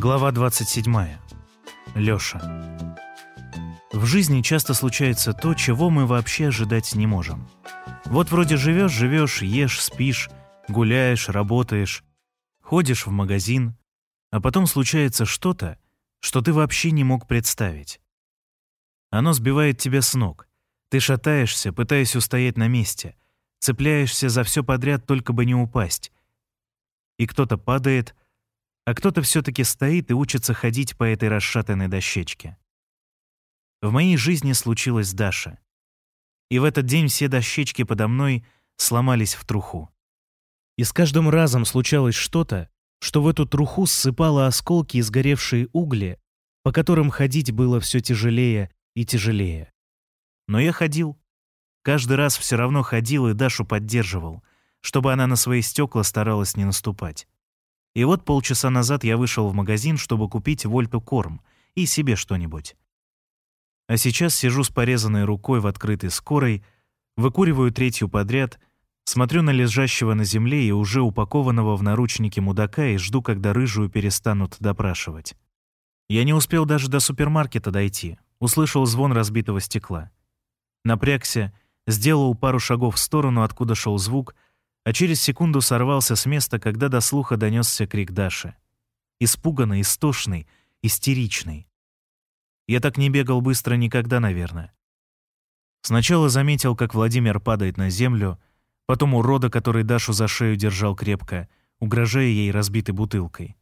Глава 27. Лёша. В жизни часто случается то, чего мы вообще ожидать не можем. Вот вроде живешь, живешь, ешь, спишь, гуляешь, работаешь, ходишь в магазин, а потом случается что-то, что ты вообще не мог представить. Оно сбивает тебя с ног. Ты шатаешься, пытаясь устоять на месте, цепляешься за все подряд, только бы не упасть. И кто-то падает, а кто-то все-таки стоит и учится ходить по этой расшатанной дощечке. В моей жизни случилась Даша. И в этот день все дощечки подо мной сломались в труху. И с каждым разом случалось что-то, что в эту труху ссыпало осколки и сгоревшие угли, по которым ходить было все тяжелее и тяжелее. Но я ходил. Каждый раз все равно ходил и Дашу поддерживал, чтобы она на свои стекла старалась не наступать. И вот полчаса назад я вышел в магазин, чтобы купить Вольту корм и себе что-нибудь. А сейчас сижу с порезанной рукой в открытой скорой, выкуриваю третью подряд, смотрю на лежащего на земле и уже упакованного в наручники мудака и жду, когда рыжую перестанут допрашивать. Я не успел даже до супермаркета дойти, услышал звон разбитого стекла. Напрягся, сделал пару шагов в сторону, откуда шел звук — а через секунду сорвался с места, когда до слуха донесся крик Даши. Испуганный, истошный, истеричный. Я так не бегал быстро никогда, наверное. Сначала заметил, как Владимир падает на землю, потом урода, который Дашу за шею держал крепко, угрожая ей разбитой бутылкой.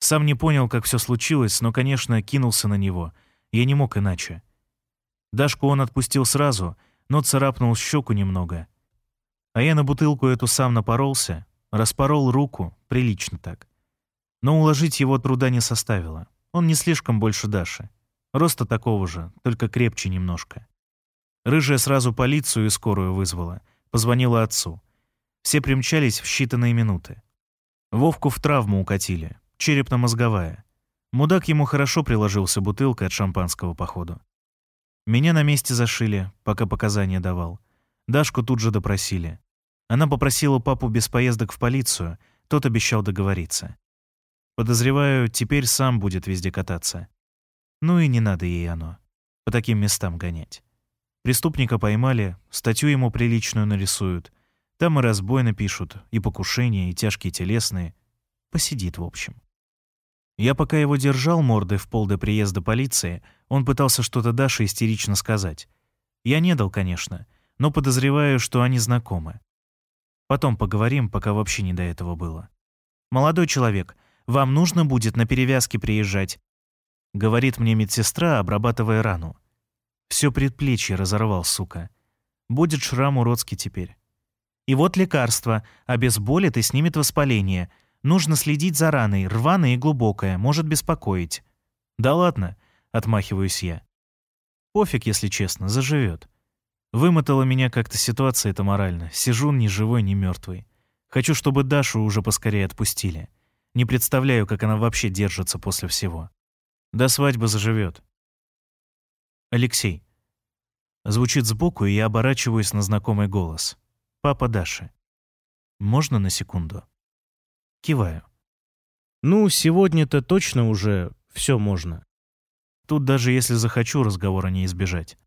Сам не понял, как все случилось, но, конечно, кинулся на него. Я не мог иначе. Дашку он отпустил сразу, но царапнул щеку немного — а я на бутылку эту сам напоролся, распорол руку, прилично так. Но уложить его труда не составило. Он не слишком больше Даши. Роста такого же, только крепче немножко. Рыжая сразу полицию и скорую вызвала. Позвонила отцу. Все примчались в считанные минуты. Вовку в травму укатили, черепно-мозговая. Мудак ему хорошо приложился бутылкой от шампанского походу. Меня на месте зашили, пока показания давал. Дашку тут же допросили. Она попросила папу без поездок в полицию, тот обещал договориться. Подозреваю, теперь сам будет везде кататься. Ну и не надо ей оно. По таким местам гонять. Преступника поймали, статью ему приличную нарисуют. Там и разбой напишут, и покушения, и тяжкие телесные. Посидит, в общем. Я пока его держал мордой в пол до приезда полиции, он пытался что-то Даше истерично сказать. Я не дал, конечно, но подозреваю, что они знакомы. Потом поговорим, пока вообще не до этого было. «Молодой человек, вам нужно будет на перевязке приезжать», — говорит мне медсестра, обрабатывая рану. Все предплечье разорвал, сука. Будет шрам уродский теперь. И вот лекарство, обезболит и снимет воспаление. Нужно следить за раной, рваная и глубокая, может беспокоить. Да ладно, отмахиваюсь я. Пофиг, если честно, заживет. Вымотала меня как-то ситуация эта морально. Сижу ни живой, ни мертвый. Хочу, чтобы Дашу уже поскорее отпустили. Не представляю, как она вообще держится после всего. До свадьбы заживет. Алексей. Звучит сбоку, и я оборачиваюсь на знакомый голос. Папа Даши. Можно на секунду? Киваю. Ну, сегодня-то точно уже все можно. Тут даже если захочу, разговора не избежать.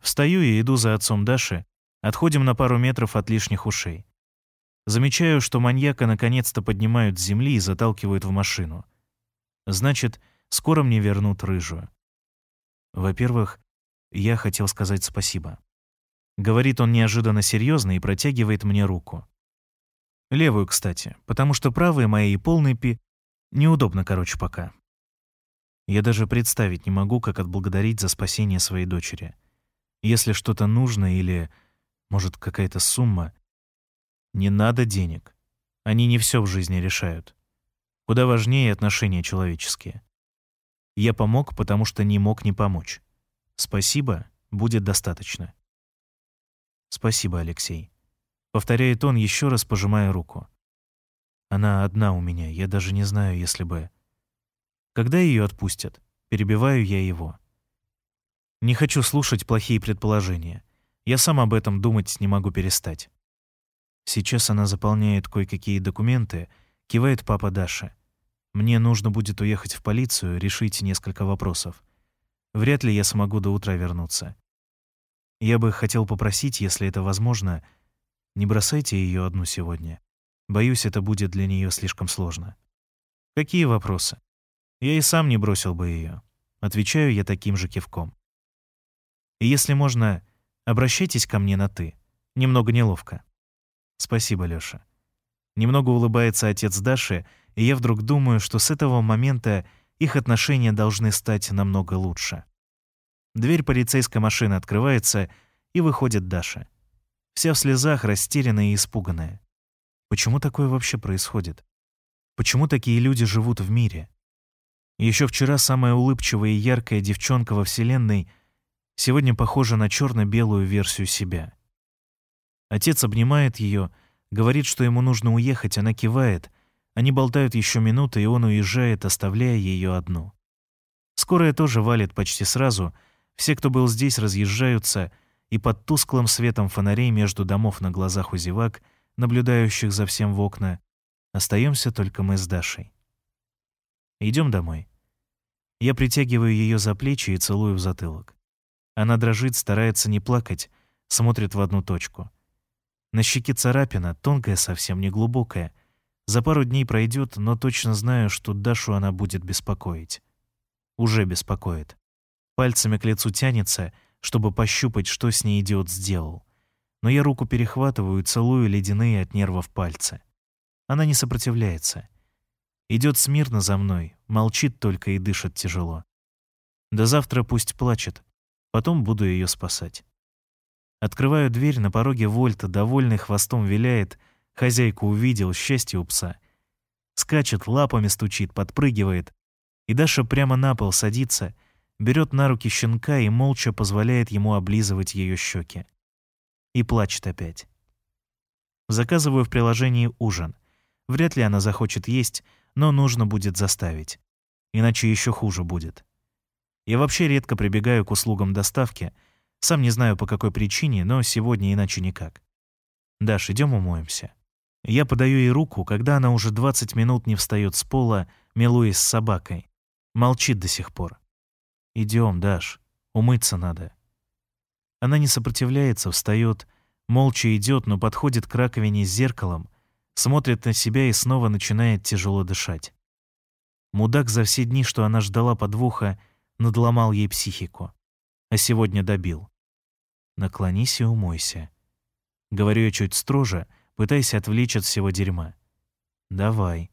Встаю и иду за отцом Даши, отходим на пару метров от лишних ушей. Замечаю, что маньяка наконец-то поднимают с земли и заталкивают в машину. Значит, скоро мне вернут рыжую. Во-первых, я хотел сказать спасибо. Говорит он неожиданно серьезно и протягивает мне руку. Левую, кстати, потому что правая моя и полный пи... Неудобно, короче, пока. Я даже представить не могу, как отблагодарить за спасение своей дочери. Если что-то нужно или, может, какая-то сумма, не надо денег. Они не все в жизни решают. Куда важнее отношения человеческие. Я помог, потому что не мог не помочь. Спасибо, будет достаточно. Спасибо, Алексей. Повторяет он, еще раз пожимая руку. Она одна у меня, я даже не знаю, если бы... Когда ее отпустят? Перебиваю я его. Не хочу слушать плохие предположения. Я сам об этом думать не могу перестать. Сейчас она заполняет кое-какие документы, кивает папа Даша. Мне нужно будет уехать в полицию, решить несколько вопросов. Вряд ли я смогу до утра вернуться. Я бы хотел попросить, если это возможно, не бросайте ее одну сегодня. Боюсь, это будет для нее слишком сложно. Какие вопросы? Я и сам не бросил бы ее. Отвечаю я таким же кивком. И если можно, обращайтесь ко мне на «ты». Немного неловко. Спасибо, Лёша. Немного улыбается отец Даши, и я вдруг думаю, что с этого момента их отношения должны стать намного лучше. Дверь полицейской машины открывается, и выходит Даша. Вся в слезах, растерянная и испуганная. Почему такое вообще происходит? Почему такие люди живут в мире? Еще вчера самая улыбчивая и яркая девчонка во Вселенной сегодня похожа на черно-белую версию себя. Отец обнимает ее, говорит, что ему нужно уехать, она кивает. Они болтают еще минуты, и он уезжает, оставляя ее одну. Скорая тоже валит почти сразу. Все, кто был здесь, разъезжаются, и под тусклым светом фонарей между домов на глазах у зевак, наблюдающих за всем в окна, остаемся только мы с Дашей. Идем домой. Я притягиваю ее за плечи и целую в затылок. Она дрожит, старается не плакать, смотрит в одну точку — на щеке царапина, тонкая, совсем не глубокая. За пару дней пройдет, но точно знаю, что Дашу она будет беспокоить. Уже беспокоит. Пальцами к лицу тянется, чтобы пощупать, что с ней идиот сделал. Но я руку перехватываю и целую ледяные от нервов пальцы. Она не сопротивляется. Идет смирно за мной, молчит только и дышит тяжело. До завтра пусть плачет, потом буду ее спасать. Открываю дверь, на пороге Вольта, довольный хвостом виляет. Хозяйку увидел, счастье у пса. Скачет, лапами стучит, подпрыгивает. И Даша прямо на пол садится, берет на руки щенка и молча позволяет ему облизывать ее щеки. И плачет опять. Заказываю в приложении ужин. Вряд ли она захочет есть, но нужно будет заставить. Иначе еще хуже будет. Я вообще редко прибегаю к услугам доставки — сам не знаю, по какой причине, но сегодня иначе никак. «Даш, идем умоемся». Я подаю ей руку, когда она уже 20 минут не встает с пола, милуясь с собакой. Молчит до сих пор. Идем, Даш, умыться надо». Она не сопротивляется, встает, молча идет, но подходит к раковине с зеркалом, смотрит на себя и снова начинает тяжело дышать. Мудак за все дни, что она ждала подвоха, надломал ей психику. А сегодня добил. Наклонись и умойся. Говорю я чуть строже, пытаясь отвлечь от всего дерьма. Давай.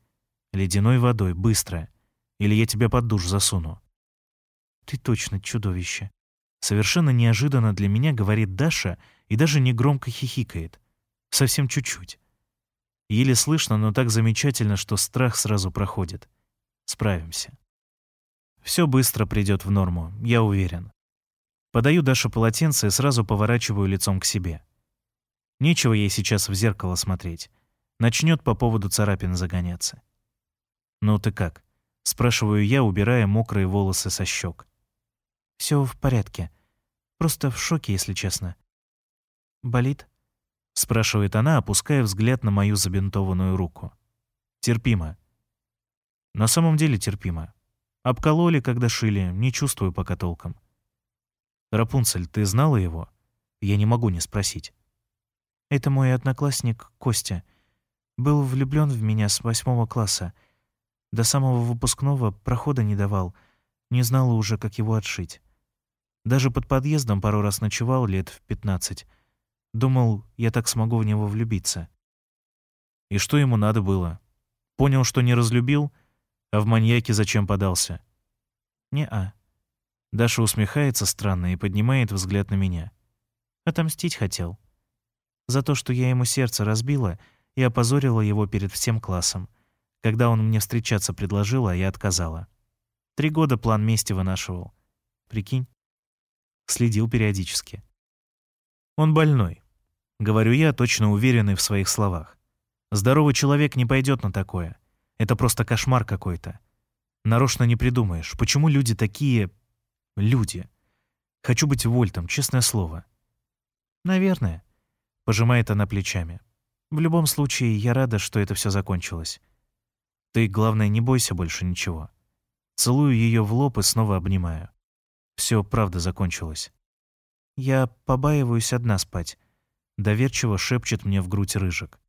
Ледяной водой, быстро. Или я тебя под душ засуну. Ты точно чудовище. Совершенно неожиданно для меня говорит Даша и даже негромко хихикает. Совсем чуть-чуть. Еле слышно, но так замечательно, что страх сразу проходит. Справимся. Все быстро придет в норму, я уверен. Подаю Даше полотенце и сразу поворачиваю лицом к себе. Нечего ей сейчас в зеркало смотреть. Начнет по поводу царапин загоняться. «Ну ты как?» — спрашиваю я, убирая мокрые волосы со щек. Все в порядке. Просто в шоке, если честно. Болит?» — спрашивает она, опуская взгляд на мою забинтованную руку. «Терпимо». «На самом деле терпимо. Обкололи, когда шили, не чувствую пока толком». «Рапунцель, ты знала его?» Я не могу не спросить. «Это мой одноклассник Костя. Был влюблён в меня с восьмого класса. До самого выпускного прохода не давал. Не знала уже, как его отшить. Даже под подъездом пару раз ночевал лет в пятнадцать. Думал, я так смогу в него влюбиться. И что ему надо было? Понял, что не разлюбил, а в маньяке зачем подался? Не-а. Даша усмехается странно и поднимает взгляд на меня. Отомстить хотел. За то, что я ему сердце разбила и опозорила его перед всем классом. Когда он мне встречаться предложил, а я отказала. Три года план мести вынашивал. Прикинь? Следил периодически. Он больной. Говорю я, точно уверенный в своих словах. Здоровый человек не пойдет на такое. Это просто кошмар какой-то. Нарочно не придумаешь. Почему люди такие Люди. Хочу быть Вольтом, честное слово. Наверное. Пожимает она плечами. В любом случае, я рада, что это все закончилось. Ты, главное, не бойся больше ничего. Целую ее в лоб и снова обнимаю. Все, правда, закончилось. Я побаиваюсь одна спать. Доверчиво шепчет мне в грудь рыжик.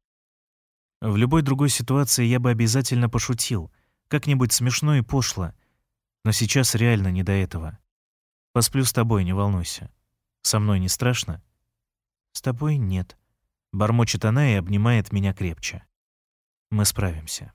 В любой другой ситуации я бы обязательно пошутил, как-нибудь смешно и пошло, но сейчас реально не до этого. Посплю с тобой, не волнуйся. Со мной не страшно? С тобой нет. Бормочет она и обнимает меня крепче. Мы справимся.